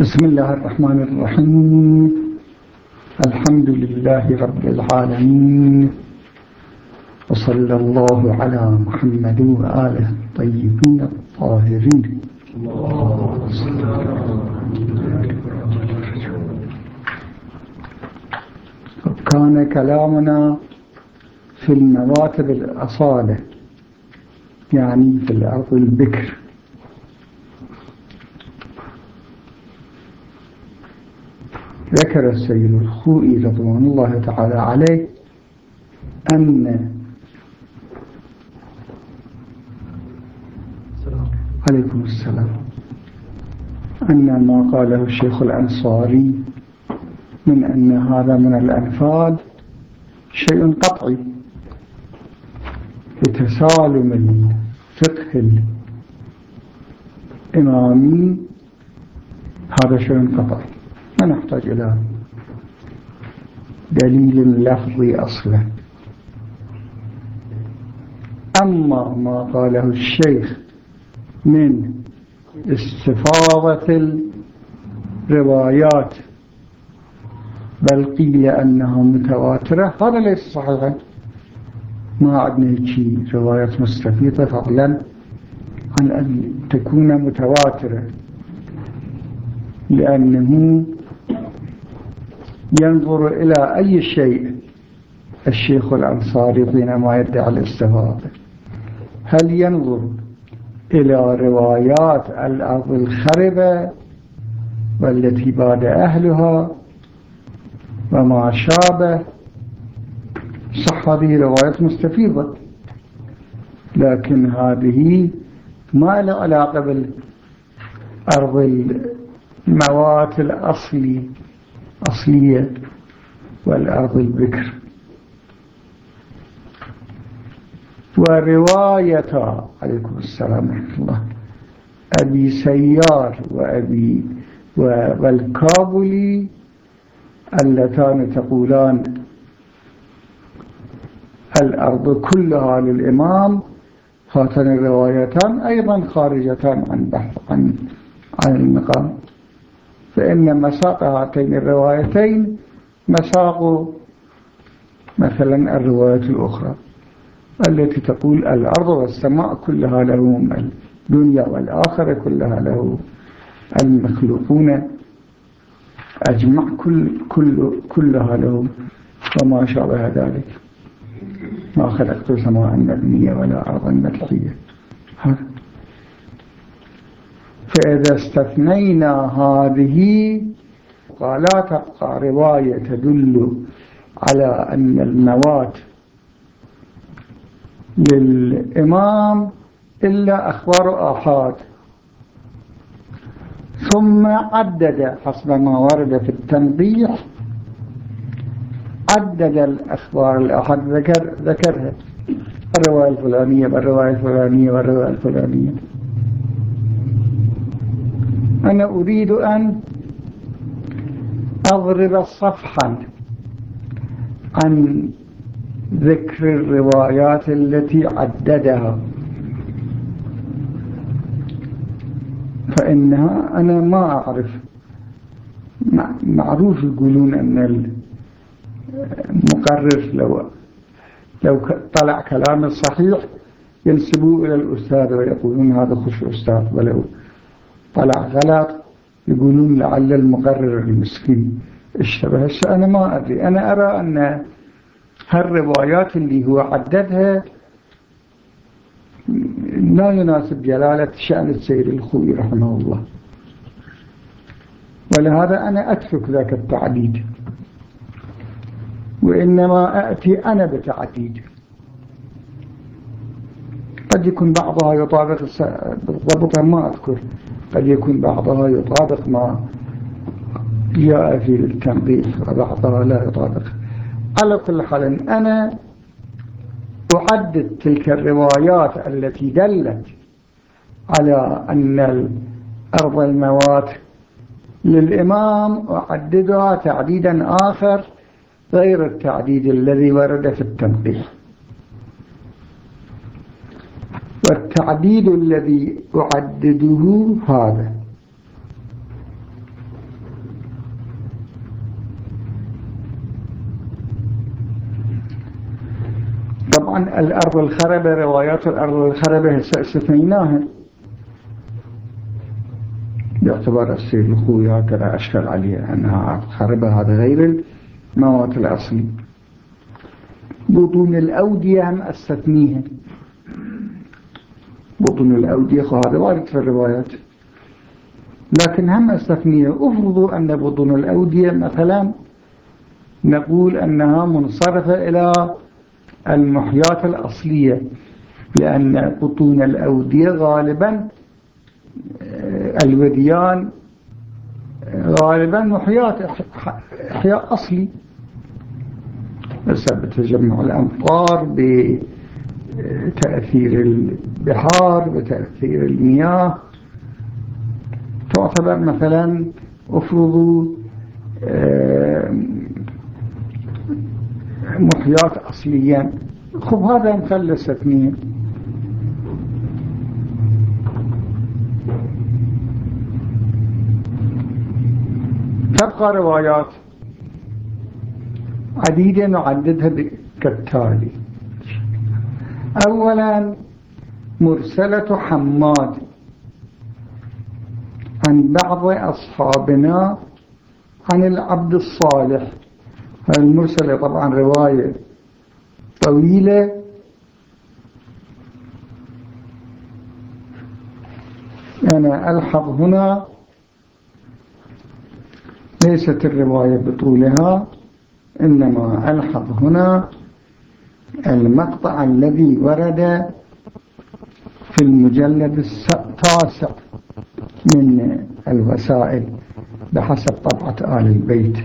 بسم الله الرحمن الرحيم. الحمد لله رب العالمين. وصلى الله على محمد وآله الطيبين الطاهرين. كان كلامنا في المراتب الأصالة يعني في الأرض البكر. ذكر السيد الخوئي رضوان الله تعالى عليه أن عليكم السلام. أن ما قاله الشيخ الأنصاري من أن هذا من الأنفال شيء قطعي لتسالم الفقه الإمامي. هذا شيء قطعي. ما نحتاج إلى دليل لفظي أصلا أما ما قاله الشيخ من استفاضة الروايات بل قيل أنها متواترة. هذا ليس صحيحا. ما عندنا شيء روايات مستفيضة فضلا عن أن تكون متواترة لأنه ينظر إلى أي شيء الشيخ الأنصاري حينما يدعي الاستفاضة هل ينظر إلى روايات الأرض الخربة والتي باد أهلها وما شابه؟ صح هذه روايات مستفيضة لكن هذه ما لها علاقة بالأرض الموات الأصلي. أصلية والأرض البكر ورواية عليكم السلام ورحمة الله. أبي سيار وأبي والكابلي اللتان تقولان الأرض كلها للإمام. هاتان الروايتان أيضا خارجتان عن بحث عن عن المقام. فإن مساق هاتين الروايتين مساق مثلا الرواية الأخرى التي تقول الأرض والسماء كلها له الدنيا والآخرة كلها له المخلوقون أجمع كل كل كلها له وما شابه ذلك. ما خلقت سماء مبنية ولا أرضا مدحية فإذا استثنينا هذه لا تبقى رواية تدل على أن الموات للإمام إلا أخبار آحاد. ثم عدد حسب ما ورد في التنبيح عدد الأخبار الأحد ذكر ذكرها. الرواية الفلانية والرواية الفلانية والرواية الفلانية. أنا أريد أن أضرب صفحا عن ذكر الروايات التي عددها. فإنها أنا ما أعرف. معروف يقولون أن المقرر لو لو طلع كلام الصحيح ينسبوه إلى الأستاذ ويقولون هذا خش أستاذ ولو طلع غلط يقولون لعل المقرر المسكين. اشتبه أنا ما أدري. أنا أرى أن هالروايات اللي هو عددها لا يناسب جلالة شأن السيد الخوي رحمه الله. ولهذا أنا أترك ذاك التعديد. وإنما أأتي أنا بتعديد. قد يكون بعضها يطابق بالضبط ما أذكر. قد يكون بعضها يطابق ما جاء في التنظيف وبعضها لا يطابق. على كل حال أنا أعدد تلك الروايات التي دلت على أن الأرض الموات للإمام أعددها تعديدا آخر غير التعديد الذي ورد في التنقيح والتعديل الذي أعدده هذا. طبعا الأرض الخربة روايات الأرض الخربة سفيناها يعتبر السيد الخويا ترى أشكل عليها أنها أرض خربة هذا غير المواد الأصلي. بطون الأودية هم أستثنيها. بطون الأودية هذا وارد في الروايات. لكن هم استثنية أفرضوا أن بطون الأودية مثلا نقول أنها منصرفة إلى المحيات الأصلية لأن بطون الأودية غالبا آه، الوديان غالبا محيات إحياء أصلي. بسبب تجمع الأمطار بتأثير البحار بتأثير المياه. تعتبر مثلا افرضوا آه، محيات أصليا. خب هذا مثلث اثنين تبقى روايات عديدة نعددها كالتالي أولا مرسلة حماد. عن بعض أصحابنا عن العبد الصالح. المرسلة طبعا رواية طويلة. أنا ألحظ هنا. ليست الرواية بطولها إنما ألحظ هنا. المقطع الذي ورد في المجلد التاسع من الوسائل بحسب طبعة آل البيت.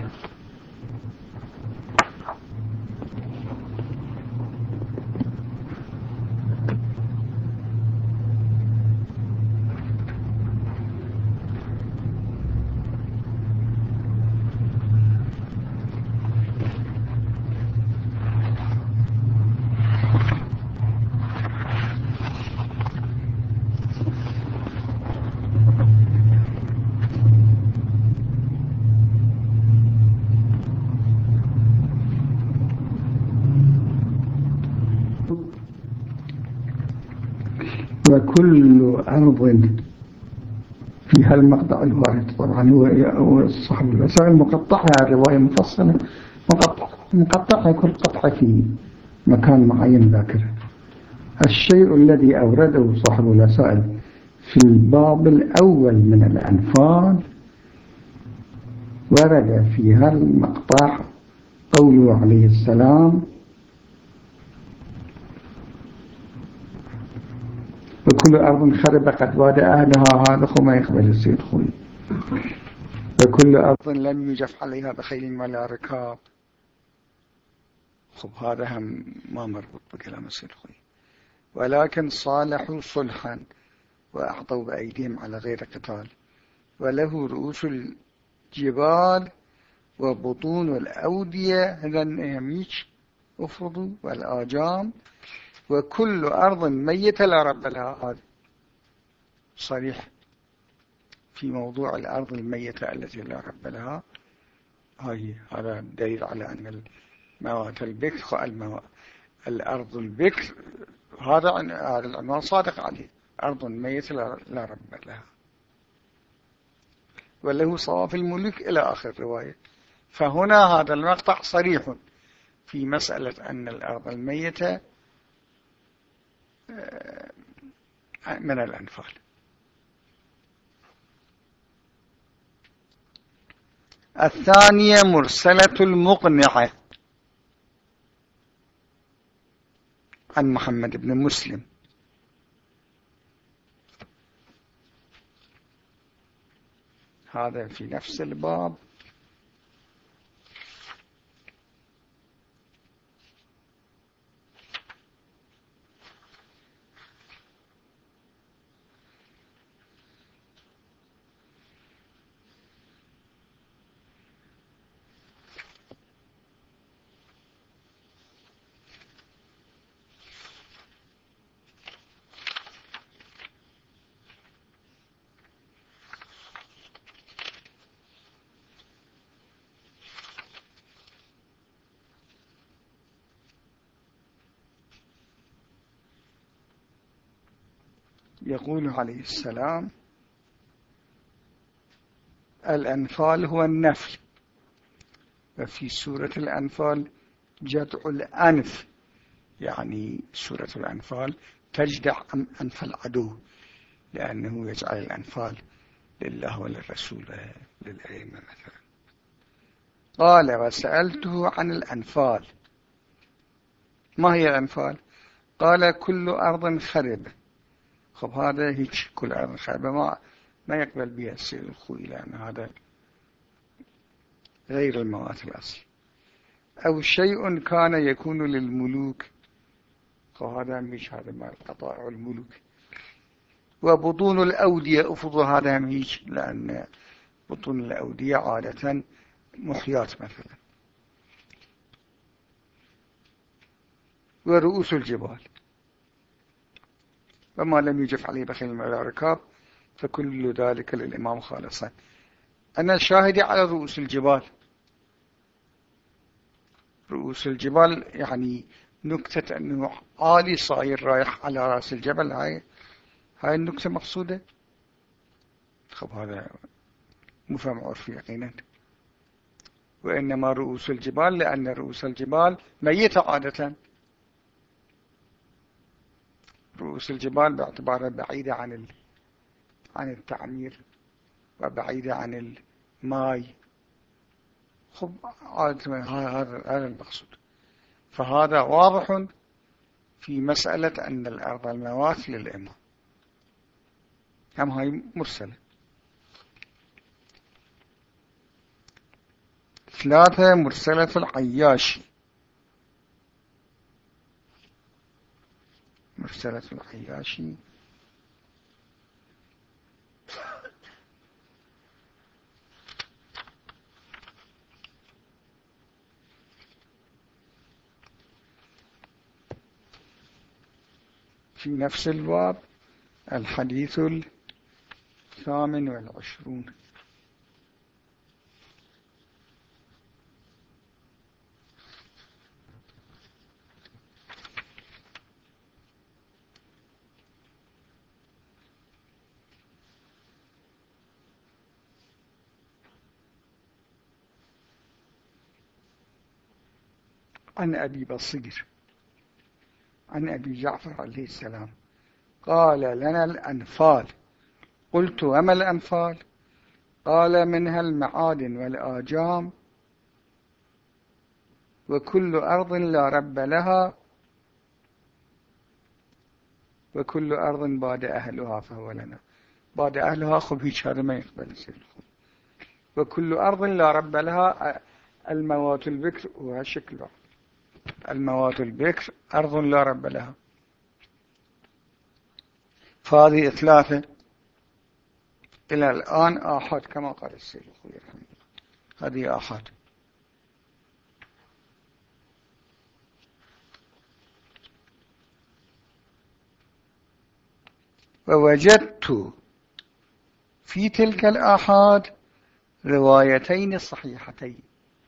وكل أرض فيها المقطع الوارد طبعا هو صاحب الوسائل مقطعها الرواية مفصلة. مقطع مقطعها كل قطعة في مكان معين ذاكرة. الشيء الذي أورده صاحب الوسائل في الباب الأول من الأنفال ورد في هذا المقطع قوله عليه السلام وكل أرض خرب قد واد أهلها هذا ما يقبل السيد خوي وكل أرض لم يجف عليها بخيل ولا ركاب. خب هذا هم ما مربوط بكلام السيد خوي ولكن صالحوا صلحا وأعطوا بأيديهم على غير قتال. وله رؤوس الجبال وبطون الأودية هذا النهميش أفرضوا والآجام وكل أرض ميتة لا رب لها. هذا صريح في موضوع الأرض الميتة التي لا رب لها. هاي هذا دليل على أن الموات البكر المو... الأرض البكر. هذا هذا العنوان صادق عليه. أرض ميتة لا رب لها. وله صواف الملك إلى آخر الرواية فهنا هذا المقطع صريح في مسألة أن الأرض الميتة من الأنفال. الثانية مرسلة المقنعة. عن محمد بن مسلم. هذا في نفس الباب. يقول عليه السلام الأنفال هو النفل. وفي سورة الأنفال جدع الأنف يعني سورة الأنفال تجدع أنف العدو لأنه يجعل الأنفال لله وللرسول للأئمة مثلا. قال وسألته عن الأنفال. ما هي الأنفال؟ قال كل أرض خربة خب هذا هيك كل أرض خربة ما, ما يقبل بها السيد الخوي لأن هذا غير الموات الأصل أو شيء كان يكون للملوك فهذا مش هذا ما قطائع الملوك وبطون الأودية أفضل هذا مش لأن بطون الأودية عادة محيات مثلا. ورؤوس الجبال. وما لم يجف عليه بخيل من الركاب فكل ذلك للإمام خالصا. أنا شاهدي على رؤوس الجبال. رؤوس الجبال يعني نكتة أنه عالي صاير رايح على رأس الجبل. هاي هاي النكتة مقصودة؟ خب هذا مفهم عرفي يقينا. وإنما رؤوس الجبال لأن رؤوس الجبال ميتة عادة. رؤوس الجبال باعتبارها بعيدة عن. عن التعمير وبعيدة عن الماء خب عادة هذا المقصود. فهذا واضح في مسألة أن الأرض الموات للإمام. هم هاي مرسلة. ثلاثة مرسلة العياشي. مرسلة العياشي في نفس الباب الحديث الثامن والعشرون. عن أبي بصير عن أبي جعفر عليه السلام. قال لنا الأنفال. قلت وما الأنفال؟ قال منها المعادن والآجام وكل أرض لا رب لها وكل أرض بعد أهلها فهو لنا. بعد أهلها خب هذا ما يقبل وكل أرض لا رب لها الموات البكر وهالشكل الموات البكر أرض لا رب لها. فهذه ثلاثة إلى الآن آحاد كما قال السيد الله. هذه آحاد. ووجدت في تلك الآحاد روايتين صحيحتين.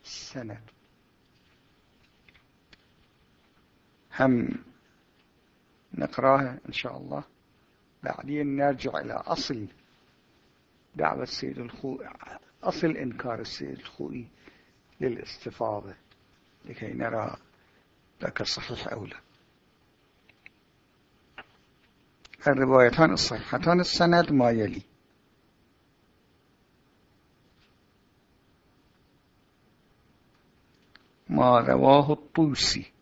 السند. هم نقرأها إن شاء الله. بعدين نرجع إلى أصل دعوة السيد الخوئي أصل إنكار السيد الخوئي للاستفاضة لكي نرى ذاك الصحيح أو لا. الروايتان الصحيحتان السند ما يلي. ما رواه الطوسي.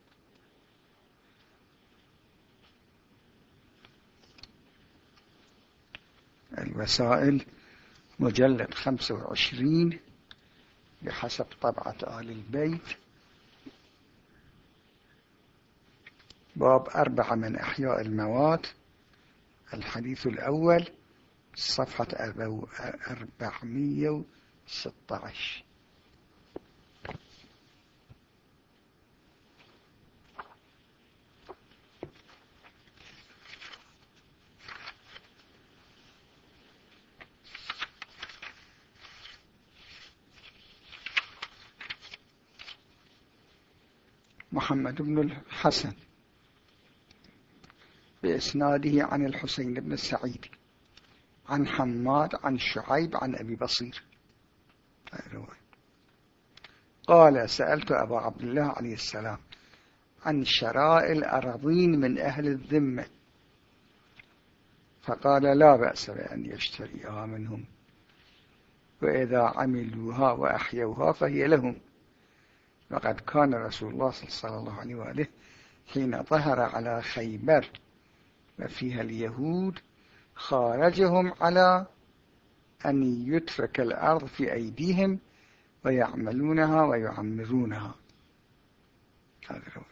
الوسائل مجلد 25 بحسب طبعة آل البيت. باب أربعة من أحياء الموات. الحديث الأول صفحة 416 محمد بن الحسن بإسناده عن الحسين بن السعيد عن حماد عن شعيب عن أبي بصير. قال سألت أبا عبد الله عليه السلام عن شراء الأراضين من أهل الذمة. فقال لا بأس بأن يشتريها منهم وإذا عملوها وأحيوها فهي لهم. وقد كان رسول الله صلى الله عليه وآله حين ظهر على خيبر وفيها اليهود خارجهم على أن يترك الأرض في أيديهم ويعملونها ويعمرونها. هذا رواية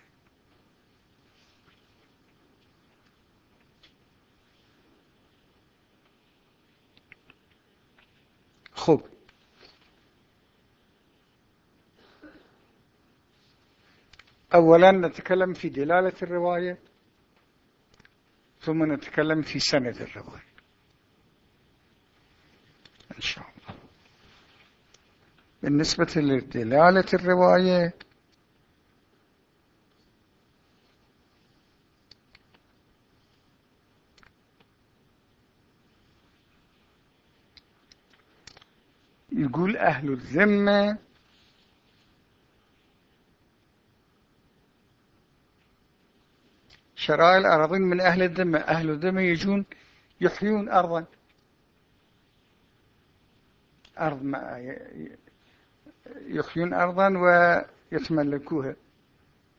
خب أولا نتكلم في دلالة الرواية ثم نتكلم في سند الرواية. إن شاء الله. بالنسبة لدلالة الرواية يقول أهل الذمة شرائع الأراضين من أهل الذمة أهل الذمة يجون يحيون أرضا. أرض ما يحيون أرضا ويتملكوها.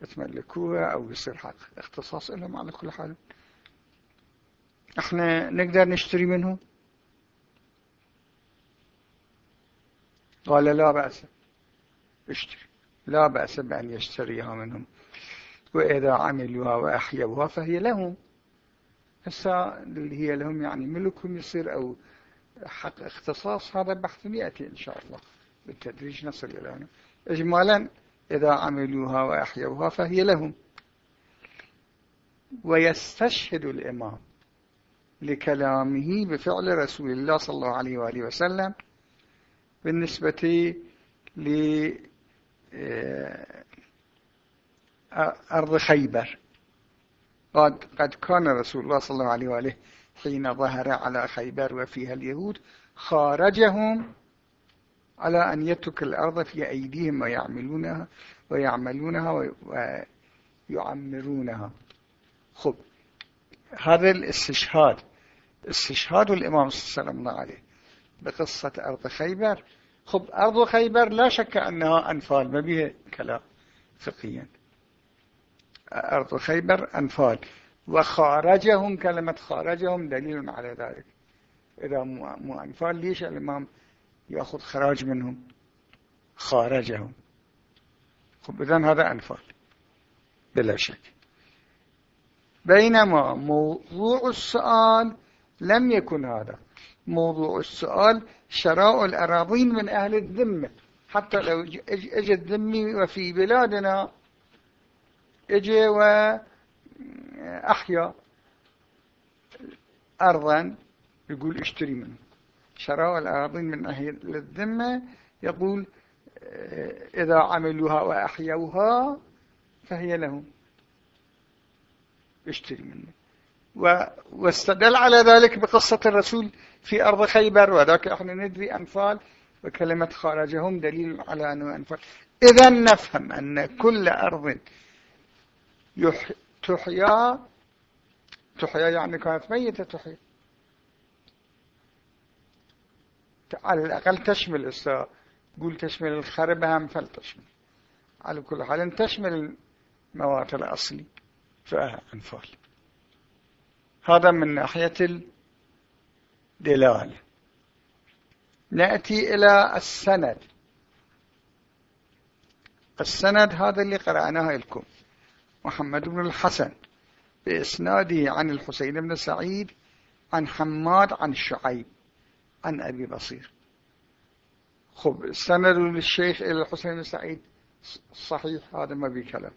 يتملكوها أو يصير حق اختصاص لهم على كل حال. إحنا نقدر نشتري منهم؟ قال لا بأس. اشتري. لا بأس بأن يشتريها منهم. وإذا عملوها وأحيوها فهي لهم. هسا اللي هي لهم يعني ملكهم يصير أو حق اختصاص هذا بحث يأتي إن شاء الله بالتدريج نصل إلى هنا. إجمالا إذا عملوها وأحيوها فهي لهم. ويستشهد الإمام لكلامه بفعل رسول الله صلى الله عليه وآله وسلم بالنسبة لأرض آه، خيبر. قد, قد كان رسول الله صلى الله عليه وآله حين ظهر على خيبر وفيها اليهود خارجهم على أن يترك الأرض في أيديهم ويعملونها ويعملونها ويعمرونها. خب هذا الاستشهاد استشهاد الإمام صلى الله عليه بقصة أرض خيبر. خب أرض خيبر لا شك أنها أنفال ما بها كلام فقيا أرض خيبر أنفال وخارجهم كلمة خارجهم دليل على ذلك. إذا مو أنفال ليش الإمام يأخذ خراج منهم؟ خارجهم. خب إذن هذا أنفال بلا شك. بينما موضوع السؤال لم يكن هذا. موضوع السؤال شراء الأراضين من أهل الذمة. حتى لو اجى الذمي وفي بلادنا اجى وأحيا أرضا يقول اشتري منه. شراء الأراضين من أهل الذمة يقول إذا عملوها وأحيوها فهي لهم. اشتري منه. واستدل على ذلك بقصة الرسول في أرض خيبر وذاك إحنا ندري أنفال وكلمة خارجهم دليل على أنه أنفال. إذا نفهم أن كل أرض تحيا تحيا يعني كانت ميتة تحيا. على الأقل تشمل إسا قول تشمل الخرب هم فلتشمل. على كل حال تشمل المواد الأصلي فأنفال هذا من ناحية الدلالة. نأتي إلى السند. السند هذا اللي قرأناه لكم. محمد بن الحسن بإسناده عن الحسين بن سعيد عن حماد عن شعيب عن أبي بصير. خب السند للشيخ إلى الحسين بن سعيد صحيح هذا ما بكلام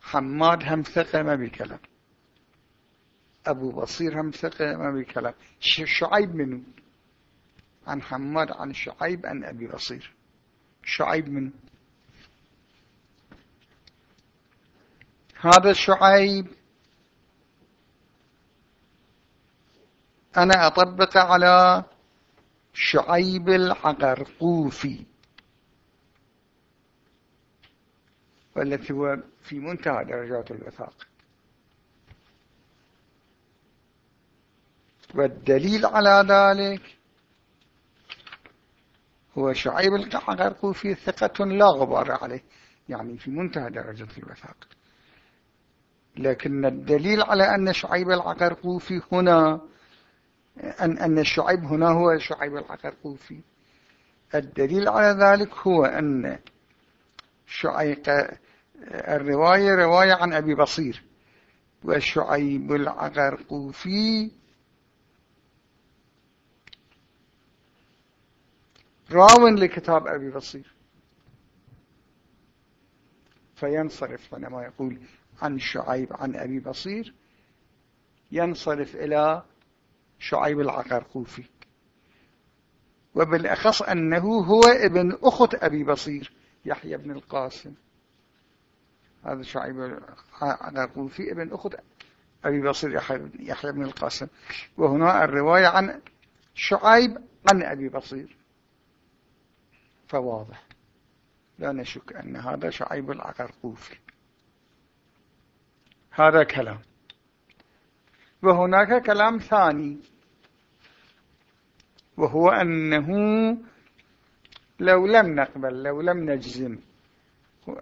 حماد هم ثقة ما بكلام أبو بصير هم ثقة ما بكلام شعيب منه عن حماد عن شعيب عن أبي بصير. شعيب منه هذا شعيب. أنا أطبق على شعيب العقرقوفي. والتي هو في منتهى درجات الوثاق. والدليل على ذلك هو شعيب القرقوفي ثقة لا غبار عليه يعني في منتهى درجة الوثاق. لكن الدليل على أن شعيب العقرقوفي هنا أن أن الشعيب هنا هو شعيب العقرقوفي. الدليل على ذلك هو أن شعيب الرواية رواية عن أبي بصير. وشعيب العقرقوفي راو لكتاب أبي بصير. فينصرف عندما يقول. عن شعيب عن أبي بصير ينصرف إلى شعيب العقرقوفي. وبالأخص أنه هو ابن أخت أبي بصير يحيى بن القاسم. هذا شعيب العقرقوفي ابن أخت أبي بصير يحيى بن القاسم. وهنا الرواية عن شعيب عن أبي بصير. فواضح. لا نشك أن هذا شعيب العقرقوفي. هذا كلام. وهناك كلام ثاني. وهو أنه لو لم نقبل لو لم نجزم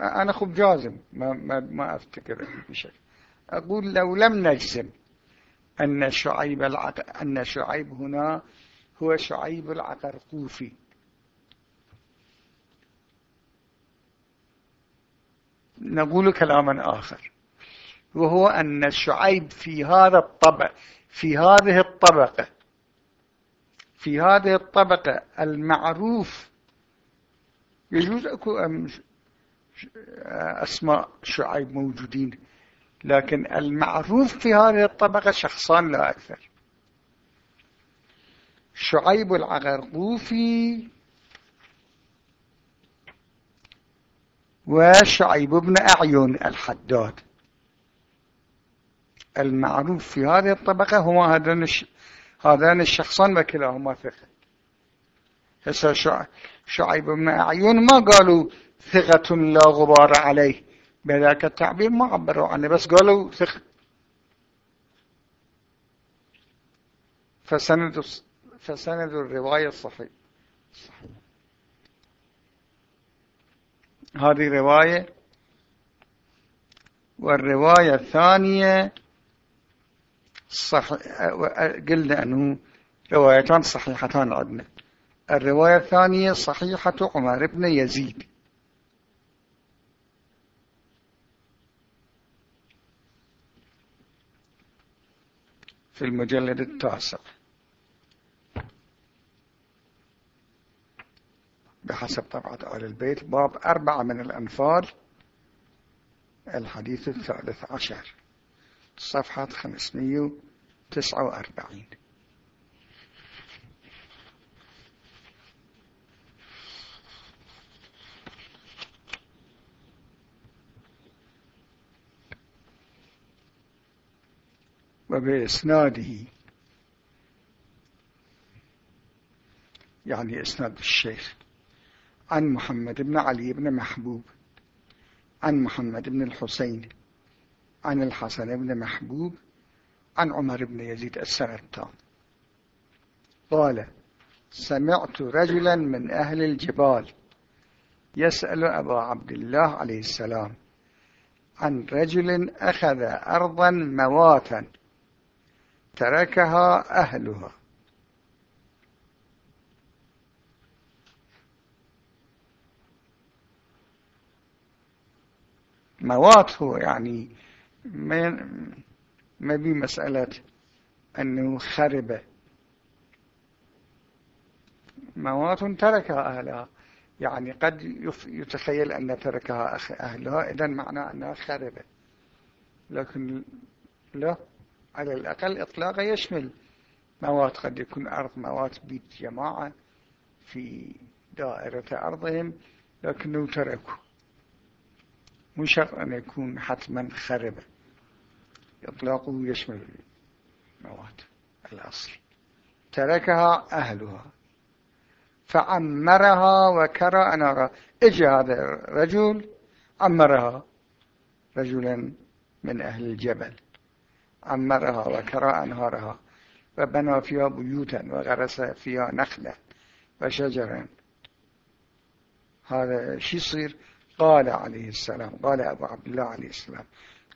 أنا خب جازم ما, ما, ما أفتكر بشكل. أقول لو لم نجزم أن شعيب العق... أن شعيب هنا هو شعيب العقرقوفي. نقول كلاما آخر. وهو أن الشعيب في هذا الطبق في هذه الطبقة في هذه الطبقة المعروف يجوز أكو أسماء شعيب موجودين لكن المعروف في هذه الطبقة شخصان لا أكثر. شعيب العغرقوفي وشعيب بن أعين الحداد. المعروف في هذه الطبقة هو هذان الشخصان وكلاهما ثقة. هسه شعيب بن أعين ما قالوا ثقة لا غبار عليه بذلك التعبير ما عبروا عنه بس قالوا ثقة. فسند فسند الرواية الصحيح. صحيح هذه رواية. والرواية الثانية صح قلنا أنه روايتان صحيحتان عندنا الرواية الثانية صحيحة عمر بن يزيد. في المجلد التاسع. بحسب طبعة آل البيت باب أربعة من الأنفال الحديث الثالث عشر. صفحة 549 وبإسناده يعني إسناد الشيخ عن محمد بن علي بن محبوب عن محمد بن الحسين عن الحسن بن محبوب عن عمر بن يزيد السرطان قال سمعت رجلا من أهل الجبال يسأل أبا عبد الله عليه السلام عن رجل أخذ أرضا مواتا تركها أهلها. موات هو يعني ما ما بي مسألة أنه خرب. موات تركها أهلها. يعني قد يتخيل أن تركها أهلها. إذا معنى أنها خربة لكن لا على الأقل إطلاقا يشمل. موات قد يكون أرض موات بيت جماعة في دائرة أرضهم لكنه تركوا. مو شرط أن يكون حتما خربة إطلاقه يشمل المواد الأصل. تركها أهلها. فعمرها وكرى أنارها اجى هذا الرجل عمرها رجلا من أهل الجبل. عمرها وكرى أنهارها وبنى فيها بيوتا وغرس فيها نخلا وشجرا. هذا شو يصير؟ قال عليه السلام قال أبو عبد الله عليه السلام.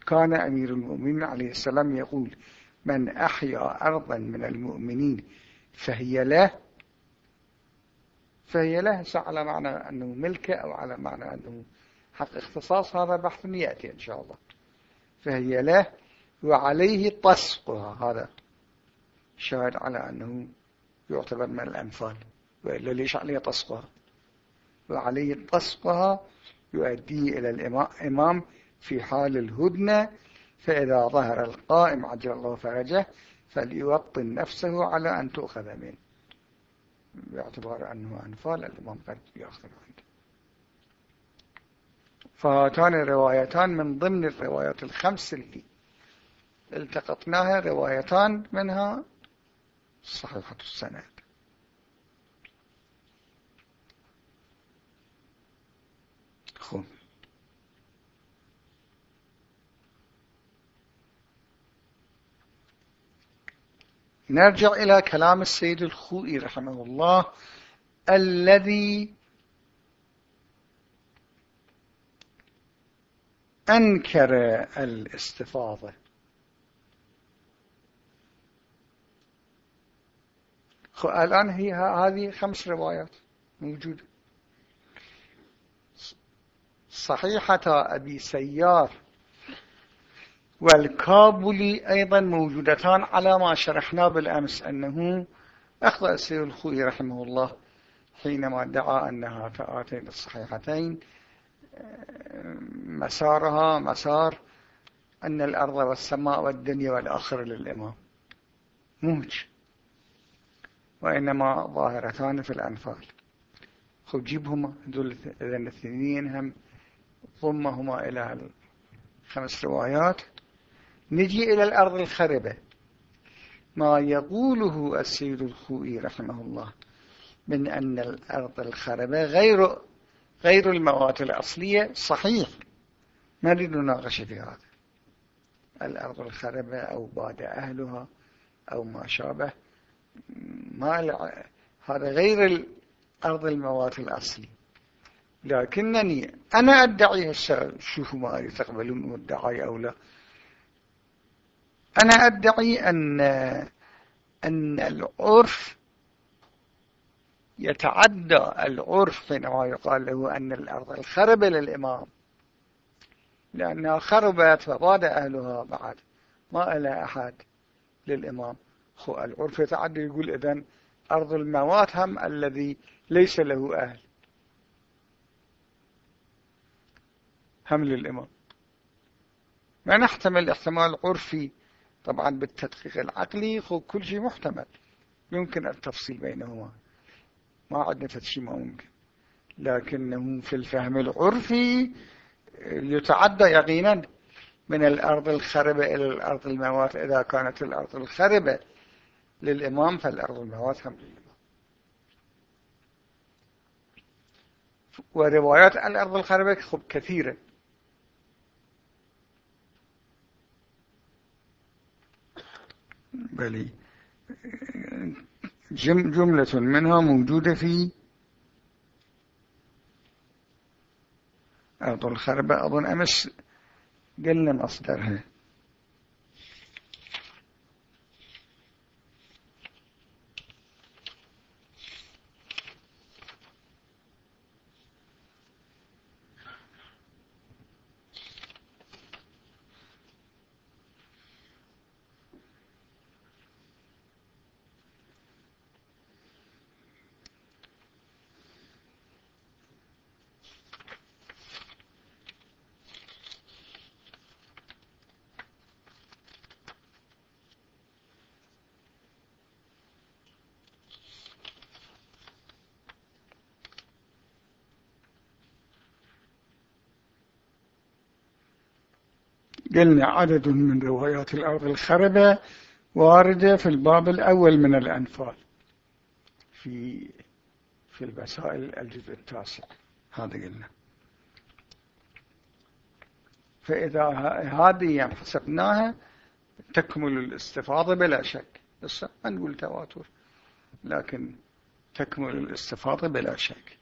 كان أمير المؤمنين عليه السلام يقول من أحيا أرضا من المؤمنين فهي له فهي له على معنى أنه ملكه أو على معنى أنه حق اختصاص هذا بحث يأتي إن شاء الله. فهي له وعليه طسقها هذا شاهد على أنه يعتبر من الأنفال وإلا ليش عليه طسقها؟ وعليه طسقها يؤدي إلى الإمام في حال الهدنة فإذا ظهر القائم عجل الله فرجه فليوطن نفسه على أن تؤخذ منه. باعتبار أنه أنفال الإمام قد يأخذ عنه فهاتان الروايتان من ضمن الروايات الخمس اللي التقطناها روايتان منها صحيحة السند خب نرجع إلى كلام السيد الخوئي رحمه الله الذي أنكر الاستفاضة. الآن هي هذه خمس روايات موجودة. صحيحة أبي سيار والكابلي أيضا موجودتان على ما شرحنا بالأمس أنه أخذ السيد الخوي رحمه الله حينما ادعى أنها تآتين الصحيحتين. مسارها مسار أن الأرض والسماء والدنيا والآخر للإمام. موج وإنما ظاهرتان في الأنفال. خب جيبهما إذن الاثنين هم ضمهما إلى الخمس روايات. نجي إلى الأرض الخربة. ما يقوله السيد الخوئي رحمه الله من أن الأرض الخربة غير غير المواد الأصلية صحيح. ما نريد نناقش في هذا. الأرض الخربة أو باد أهلها أو ما شابه ما هذا غير الأرض المواد الأصلي لكنني أنا أدعي شوفوا ما تقبلون مدعي أو لا. أنا أدعي أن أن العرف يتعدى العرف حينما يقال له أن الأرض الخربة للإمام. لأنها خربت فباد أهلها بعد ما إلى أحد للإمام. خو العرف يتعدى يقول إذن أرض الموات هم الذي ليس له أهل. هم للإمام. ما نحتمل احتمال عرفي طبعا بالتدقيق العقلي كل شيء محتمل. يمكن التفصيل بينهما. ما عندنا شيء ما ممكن. لكنه في الفهم العرفي يتعدى يقينا من الأرض الخربة إلى الأرض الموات. إذا كانت الأرض الخربة للإمام فالأرض الموات هم للإمام وروايات الأرض الخربة كثيرة بلي جملة منها موجودة في أرض الخربة أظن أمس قلنا مصدرها. قلنا عدد من روايات الأرض الخربة واردة في الباب الأول من الأنفال في في المسائل الجزء التاسع. هذا قلنا. فإذا هذه حسبناها تكمل الاستفاضة بلا شك. بس ما نقول تواتر. لكن تكمل الاستفاضة بلا شك.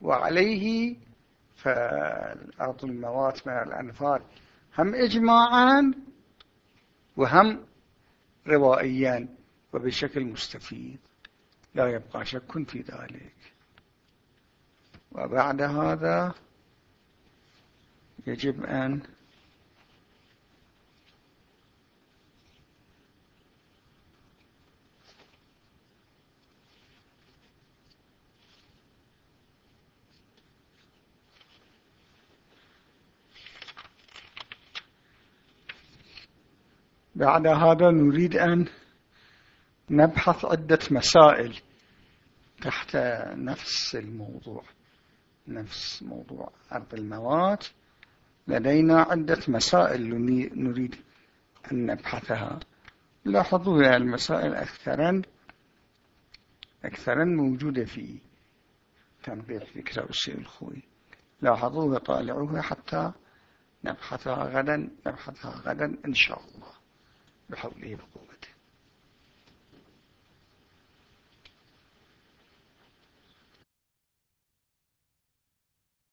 وعليه فالأرض الموات من الأنفال هم إجماعا وهم روائيا وبشكل مستفيد لا يبقى شك في ذلك. وبعد هذا يجب أن بعد هذا نريد أن نبحث عدة مسائل تحت نفس الموضوع. نفس موضوع أرض الموات لدينا عدة مسائل نريد أن نبحثها. لاحظوا المسائل أكثرا أكثرا موجودة في تنبيح في كتاب السيد الخوي. لاحظوها طالعوها حتى نبحثها غدا نبحثها غدا إن شاء الله. بحوله بقوة